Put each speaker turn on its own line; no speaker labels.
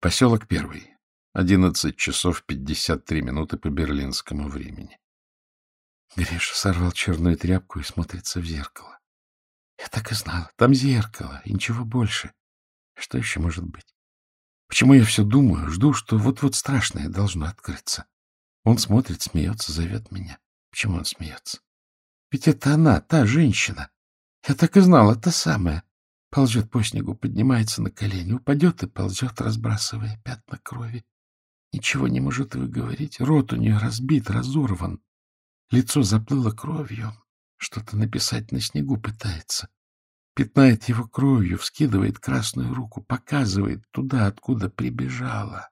Поселок первый. Одиннадцать часов пятьдесят три минуты по берлинскому времени.
Гриша сорвал черную тряпку и смотрится в зеркало. Я так и знала. Там зеркало, и ничего больше. Что еще может быть? Почему я все думаю, жду, что вот-вот страшное должно открыться? Он смотрит, смеется, зовет меня. Почему он смеется? Ведь это она, та женщина. Я так и знала, та самая. Ползет по снегу, поднимается на колени, упадет и ползет, разбрасывая пятна крови. Ничего не может выговорить. Рот у нее разбит, разорван. Лицо заплыло кровью. Что-то написать на снегу пытается. Пятнает его кровью, вскидывает красную руку, показывает туда, откуда прибежала.